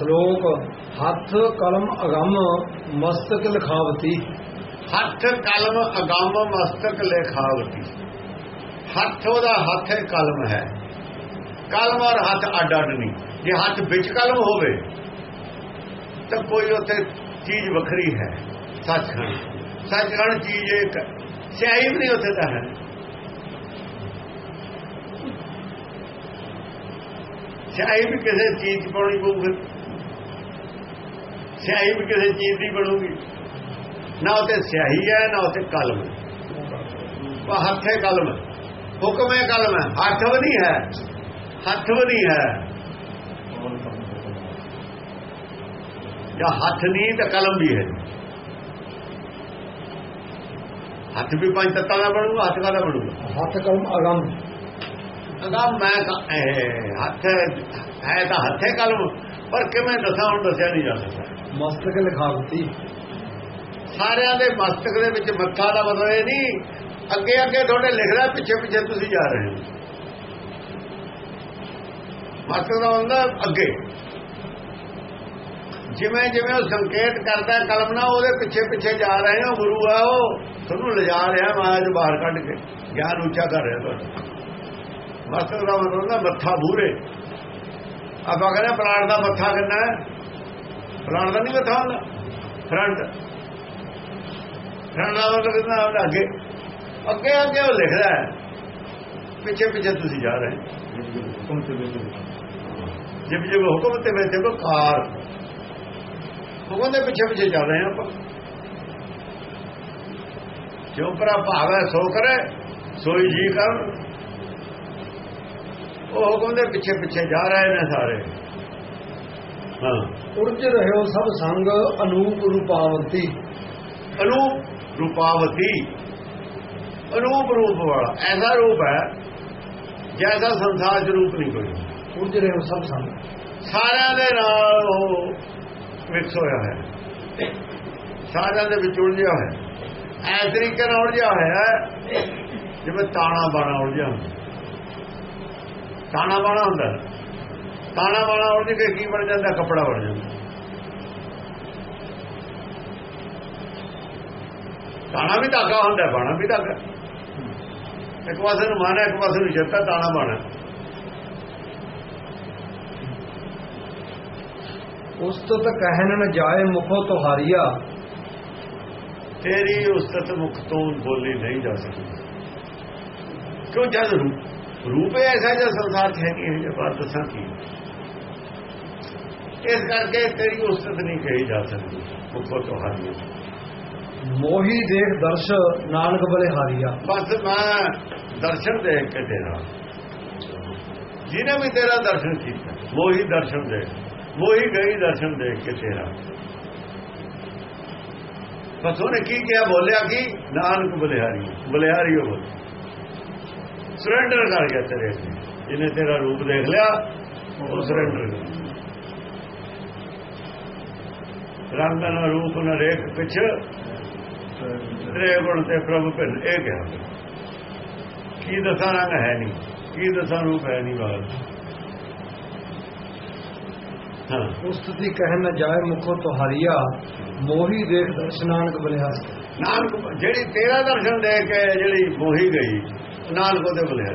ਸ਼ਲੋਕ, ਹੱਥ, ਕਲਮ, ਅਗੰਮ, ਮਸਤਕ, ਲਿਖਾਵਤੀ। ਹੱਥ, ਕਲਮ, ਅਗੰਮ, ਮਸਤਕ, ਲਿਖਾਵਤੀ। ਹੱਥ, ਉਹਦਾ ਹੱਥ ਹੈ, ਕਲਮ ਹੈ। ਕਲਮ ਔਰ ਹੱਥ ਅੱਡ ਅੱਡ ਨਹੀਂ। ਜੇ ਹੱਥ ਵਿੱਚ ਕਲਮ ਹੋਵੇ, ਤਾਂ ਕੋਈ ਉੱਥੇ ਚੀਜ਼ ਵੱਖਰੀ ਹੈ, ਸੱਚਖੰਡ। ਸੱਚਖੰਡ ਚੀਜ਼ ਇੱਕ ਸਿਆਹੀ ਵੀ ਨਹੀਂ ਉੱਥੇ ਤਾਂ ਹੈ। ਸਿਆਹੀ ਵੀ ਕਿਸੇ ਚੀਜ਼ 'ਚ ਪਾਉਣੀ ਪਊਗੀ ਸਿਆਹੀ ਵੀ ਕਿਸੇ ਚੀਜ਼ ਦੀ ਬਣੂਗੀ ਨਾ ਉਤੇ ਸਿਆਹੀ ਹੈ ਨਾ ਉਤੇ ਕਲਮ ਹੈ ਉਹ ਹੱਥੇ ਕਲਮ ਹੈ ਹੁਕਮ ਹੈ ਕਲਮ ਹੈ ਹੱਥ ਵੀ ਨਹੀਂ ਹੈ ਹੱਥ ਵੀ ਨਹੀਂ ਹੈ ਜਾਂ ਹੱਥ ਨਹੀਂ ਤਾਂ ਕਲਮ ਵੀ ਹੈ ਹੱਥ ਵੀ ਪੰਜ ਤੱਤਾਂ ਦਾ ਬਣੂਗਾ ਹੱਥ ਕਾਹਦਾ ਬਣੂਗਾ ਹੱਥ ਕਲਮ ਅਗੰਮ ਅਗਮ ਮੈਂ ਕ- ਇਹ ਹੱਥ ਹੈ ਤਾਂ ਹੱਥੇ ਕਲਮ ਪਰ ਕਿਵੇਂ ਦੱਸਾਂ ਹੁਣ ਦੱਸਿਆ ਨਹੀਂ ਜਾ ਸਕਦਾ। ਮਸਤਕ ਲਿਖਾਵਤੀ ਸਾਰਿਆਂ ਦੇ ਮਸਤਕ ਦੇ ਵਿੱਚ ਮੱਥਾ ਦਾ ਮਤਲਬ ਇਹ ਨਹੀਂ ਅੱਗੇ ਅੱਗੇ ਤੁਹਾਡੇ ਲਿਖਦਾ ਪਿੱਛੇ ਪਿੱਛੇ ਤੁਸੀਂ ਜਾ ਰਹੇ ਹੋ। ਮਸਤਕ ਦਾ ਹੁੰਦਾ ਅੱਗੇ। ਜਿਵੇਂ ਜਿਵੇਂ ਉਹ ਸੰਕੇਤ ਕਰਦਾ ਨਾਲ ਉਹਦੇ ਪਿੱਛੇ ਪਿੱਛੇ ਜਾ ਰਹੇ ਹੋ ਗੁਰੂ ਆ ਉਹ ਤੁਹਾਨੂੰ ਲਿਜਾ ਰਿਹਾ ਚ ਬਾਹਰ ਕੱਢ ਕੇ ਗਿਆਨ ਉੱਚਾ ਕਰ ਰਿਹਾ ਤੁਹਾਡਾ। ਮਸਤਕ ਦਾ ਮਤਲਬ ਹੁੰਦਾ ਮੱਥਾ ਮੂਰੇ ਆਪਾਂ ਕਹਿੰਦੇ ਪਲਾਂਟ ਦਾ ਮੱਥਾ ਕਿੰਨਾ ਹੈ? ਪ੍ਰਾਣ ਦਾ ਨਹੀਂ ਮੱਥਾ ਹੁੰਦਾ? ਫਰੰਟ। ਫਰੰਟ ਦਾ ਮਤਲਬ ਕਿੰਨਾ ਹੁੰਦਾ? ਅੱਗੇ। ਅੱਗੇ ਅੱਗੇ ਉਹ ਲਿਖਦਾ ਹੈ। ਪਿੱਛੇ ਪਿੱਛੇ ਤੁਸੀਂ ਜਾ ਰਹੇ ਹੋ। ਹੁਕਮ ਤੇ ਵੇਚ ਜਿਵੇਂ ਜਿਵੇਂ ਹੁਕਮ ਤੇ ਵਿੱਚ ਦੇਖੋ ਕਾਰ ਹੁਕਮ ਦੇ ਪਿੱਛੇ ਪਿੱਛੇ ਜਾ ਰਹੇ ਹਾਂ ਆਪਾਂ। ਜੋ ਪਰਾ ਹੈ, ਸੋ ਕਰੇ, ਸੋਈ ਜੀ ਕਰ ਉਹ ਹੁਕਮ ਦੇ ਪਿੱਛੇ ਪਿੱਛੇ ਜਾ ਰਹੇ ਨੇ ਸਾਰੇ। ਹਾਂ। ਉਰਜ ਰਹਿਓ ਸਭ ਸੰਗ ਅਨੂਪ ਰੂਪਾਵੰਤੀ। ਅਨੂਪ ਰੂਪਾਵਤੀ। ਅਨੂਪ ਰੂਪ ਵਾਲਾ ਐਸਾ ਰੂਪ ਹੈ ਜੈਸਾ ਸੰਸਾਰ ਚ ਰੂਪ ਨਹੀਂ ਕੋਈ। ਉਰਜ ਰਹਿਓ ਸਭ ਸੰਗ। ਸਾਰਿਆਂ ਦੇ ਨਾਲ ਉਹ ਮਿਕਸ ਹੋਇਆ ਹੈ। ਸਾਰਿਆਂ ਦੇ ਵਿੱਚ ਉਲਝਿਆ ਹੋਇਆ ਐਸ ਤਰੀਕੇ ਨਾਲ ਉਲਝਿਆ ਹੋਇਆ ਹੈ ਜਿਵੇਂ ਤਾਣਾ ਬਾਣਾ ਉਲਝਿਆ ਹੁੰਦਾ। ਤਾਣਾ ਬਾਣਾ ਹੁੰਦਾ। ਤਾਣਾ ਬਾਣਾ ਉਲਝ ਕੇ ਕੀ ਬਣ ਜਾਂਦਾ? ਕੱਪੜਾ ਬਣ ਜਾਂਦਾ। ਤਾਣਾ ਵੀ ਧਾਗਾ ਹੁੰਦਾ ਬਾਣਾ ਵੀ ਧਾਗਾ। ਇੱਕ ਪਾਸੇ ਨੂੰ ਮਾਨਾ ਇੱਕ ਪਾਸੇ ਨੂੰ ਛੱਤਾ ਤਾਣਾ ਬਾਣਾ। ਉਸਤਤ ਕਹਿਨ ਨ ਜਾਏ ਮੁਖੋ ਤੁਹਾਰੀਆ। ਤੇਰੀ ਉਸਤਤ ਮੁਖ ਤੋਂ ਬੋਲੀ ਨਹੀਂ ਜਾ ਸਕਦੀ। ਕਿਉਂ ਜਦ ਰੂਪ ਰੂਪ ਹੈ ਐਸਾ ਜੋ ਸੰਸਾਰ 'ਚ ਹੈ ਕਿ ਇਹ ਬਾਤ ਦੱਸਾਂ ਕੀ? ਇਸ ਕਰਕੇ ਤੇਰੀ ਉਸਤਤ ਨਹੀਂ ਕਹੀ ਜਾ ਸਕਦੀ ਮੁਖੋ ਤੁਹਾਡੀ ਮੋਹੀ ਦੇਖ ਦਰਸ਼ ਨਾਨਕ ਬਲਿਹਾਰੀਆ ਬਸ ਮੈਂ ਦਰਸ਼ਨ ਦੇਖ ਕੇ ਤੇਰਾ। ਜਿਹਨੇ ਵੀ ਤੇਰਾ ਦਰਸ਼ਨ ਕੀਤਾ ਮੋਹੀ ਦਰਸ਼ਨ ਦੇ ਮੋਹੀ ਗਈ ਦਰਸ਼ਨ ਦੇਖ ਕੇ ਤੇਰਾ। ਬਸ ਉਹਨੇ ਕੀ ਕਿਹਾ? ਬੋਲਿਆ ਕੀ? ਨਾਨਕ ਬਲਿਹਾਰੀ ਬਲਿਹਾਰੀ ਉਹ ਬੋਲ। ਸਰੈਂਡਰ ਕਰ ਗਿਆ ਤੇਰੇ ਜਿਹਨੇ ਤੇਰਾ ਰੂਪ ਦੇਖ ਲਿਆ ਉਹ ਸਰੈਂਡਰ ਰੰਗ ਨਾ ਰੂਪ ਨਾ ਰੇਖ ਪਿਛ ਤੇਰੇ ਗੁਣ ਤੇ ਪ੍ਰਭੂ ਭਿੰਨ ਇਹ ਕਿਹਾ ਕੀ ਦਸਾਂ ਰੰਗ ਹੈ ਨਹੀਂ ਕੀ ਦਸਾਂ ਰੂਪ ਹੈ ਨਹੀਂ ਬਾਤ ਹਾਂ। ਉਸਤਤੀ ਕਹਿਨ ਨ ਜਾਏ ਮੁਖੋ ਤੁਹਾਰੀਆ ਮੋਹੀ ਦੇਖ ਦਰਸ਼ ਨਾਨਕ ਬਲਿਹਾਰੀ ਨਾਨਕ ਜਿਹੜੀ ਤੇਰਾ ਦਰਸ਼ਨ ਦੇ ਕੇ ਜਿਹੜੀ ਮੋਹੀ ਗਈ ਨਾਨਕ ਉਹਦੇ ਬਲਿਆ